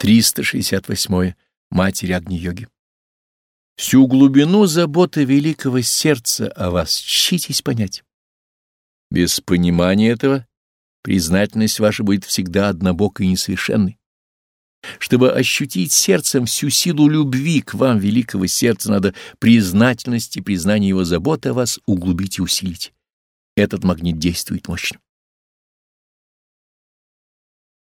368. Матери Агни-йоги. Всю глубину заботы великого сердца о вас чтитесь понять. Без понимания этого признательность ваша будет всегда однобокой и несовершенной. Чтобы ощутить сердцем всю силу любви к вам, великого сердца, надо признательность и признание его заботы о вас углубить и усилить. Этот магнит действует мощно.